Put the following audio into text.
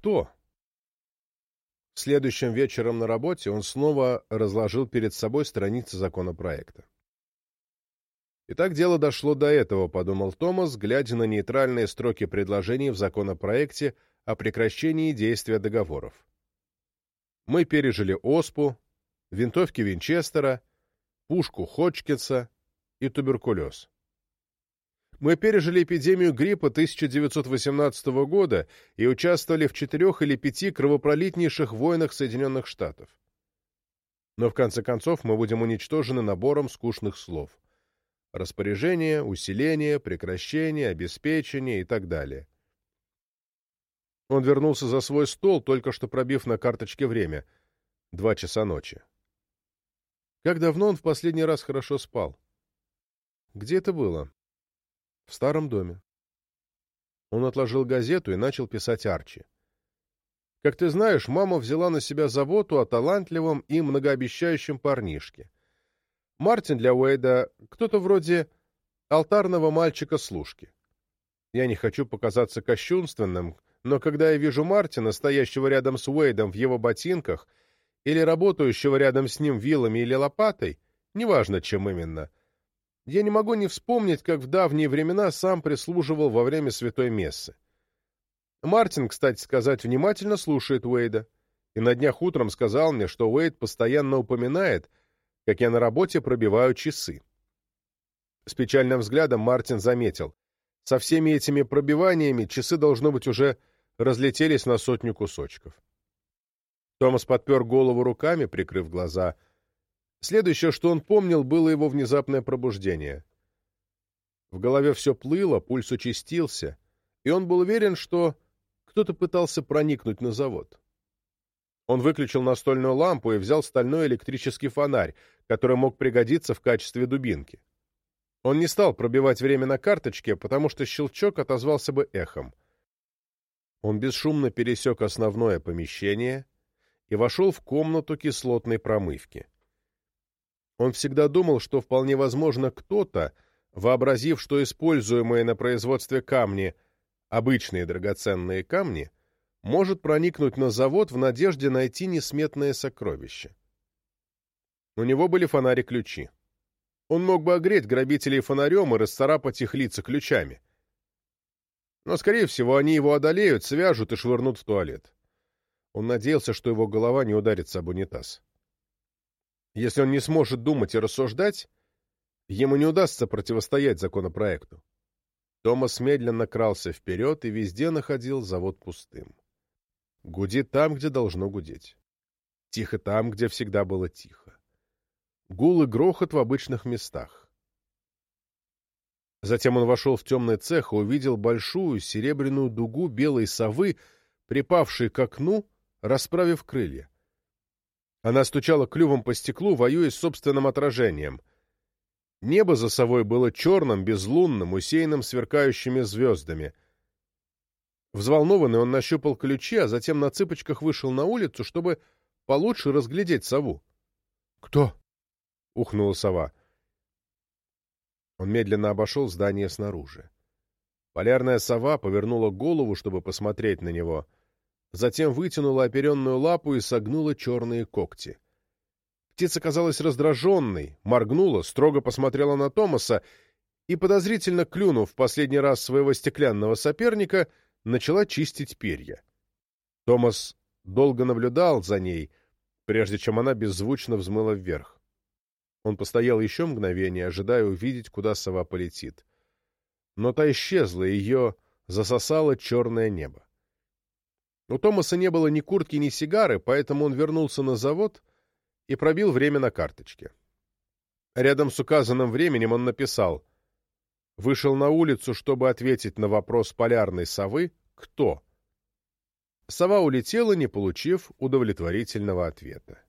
кто? Следующим вечером на работе он снова разложил перед собой страницы законопроекта. «Итак, дело дошло до этого», — подумал Томас, глядя на нейтральные строки предложений в законопроекте о прекращении действия договоров. Мы пережили оспу, винтовки Винчестера, пушку Ходжкинса и туберкулез. Мы пережили эпидемию гриппа 1918 года и участвовали в четырех или пяти кровопролитнейших войнах Соединенных Штатов. Но в конце концов мы будем уничтожены набором скучных слов. Распоряжение, усиление, прекращение, обеспечение и так далее. Он вернулся за свой стол, только что пробив на карточке время. Два часа ночи. Как давно он в последний раз хорошо спал? Где это было? В старом доме. Он отложил газету и начал писать Арчи. Как ты знаешь, мама взяла на себя заботу о талантливом и многообещающем парнишке. Мартин для Уэйда кто-то вроде алтарного мальчика-служки. Я не хочу показаться кощунственным, но когда я вижу Мартина, стоящего рядом с Уэйдом в его ботинках, или работающего рядом с ним вилами или лопатой, неважно, чем именно, я не могу не вспомнить, как в давние времена сам прислуживал во время святой мессы. Мартин, кстати сказать, внимательно слушает Уэйда, и на днях утром сказал мне, что Уэйд постоянно упоминает, как я на работе пробиваю часы. С печальным взглядом Мартин заметил, со всеми этими пробиваниями часы, должно быть, уже разлетелись на сотню кусочков. Томас подпер голову руками, прикрыв глаза — Следующее, что он помнил, было его внезапное пробуждение. В голове все плыло, пульс участился, и он был уверен, что кто-то пытался проникнуть на завод. Он выключил настольную лампу и взял стальной электрический фонарь, который мог пригодиться в качестве дубинки. Он не стал пробивать время на карточке, потому что щелчок отозвался бы эхом. Он бесшумно пересек основное помещение и вошел в комнату кислотной промывки. Он всегда думал, что вполне возможно кто-то, вообразив, что используемые на производстве камни, обычные драгоценные камни, может проникнуть на завод в надежде найти несметное сокровище. У него были фонари-ключи. Он мог бы огреть грабителей фонарем и расцарапать их лица ключами. Но, скорее всего, они его одолеют, свяжут и швырнут в туалет. Он надеялся, что его голова не ударится об унитаз. Если он не сможет думать и рассуждать, ему не удастся противостоять законопроекту. Томас медленно крался вперед и везде находил завод пустым. Гудит там, где должно гудеть. Тихо там, где всегда было тихо. Гул и грохот в обычных местах. Затем он вошел в темный цех и увидел большую серебряную дугу белой совы, припавшей к окну, расправив крылья. Она стучала клювом по стеклу, воюя с собственным отражением. Небо за совой было черным, безлунным, усеянным сверкающими звездами. Взволнованный он нащупал ключи, а затем на цыпочках вышел на улицу, чтобы получше разглядеть сову. «Кто?» — ухнула сова. Он медленно обошел здание снаружи. Полярная сова повернула голову, чтобы посмотреть на него — затем вытянула оперенную лапу и согнула черные когти. Птица казалась раздраженной, моргнула, строго посмотрела на Томаса и, подозрительно клюнув в последний раз своего стеклянного соперника, начала чистить перья. Томас долго наблюдал за ней, прежде чем она беззвучно взмыла вверх. Он постоял еще мгновение, ожидая увидеть, куда сова полетит. Но та исчезла, ее засосало черное небо. У Томаса не было ни куртки, ни сигары, поэтому он вернулся на завод и пробил время на карточке. Рядом с указанным временем он написал «Вышел на улицу, чтобы ответить на вопрос полярной совы «Кто?». Сова улетела, не получив удовлетворительного ответа.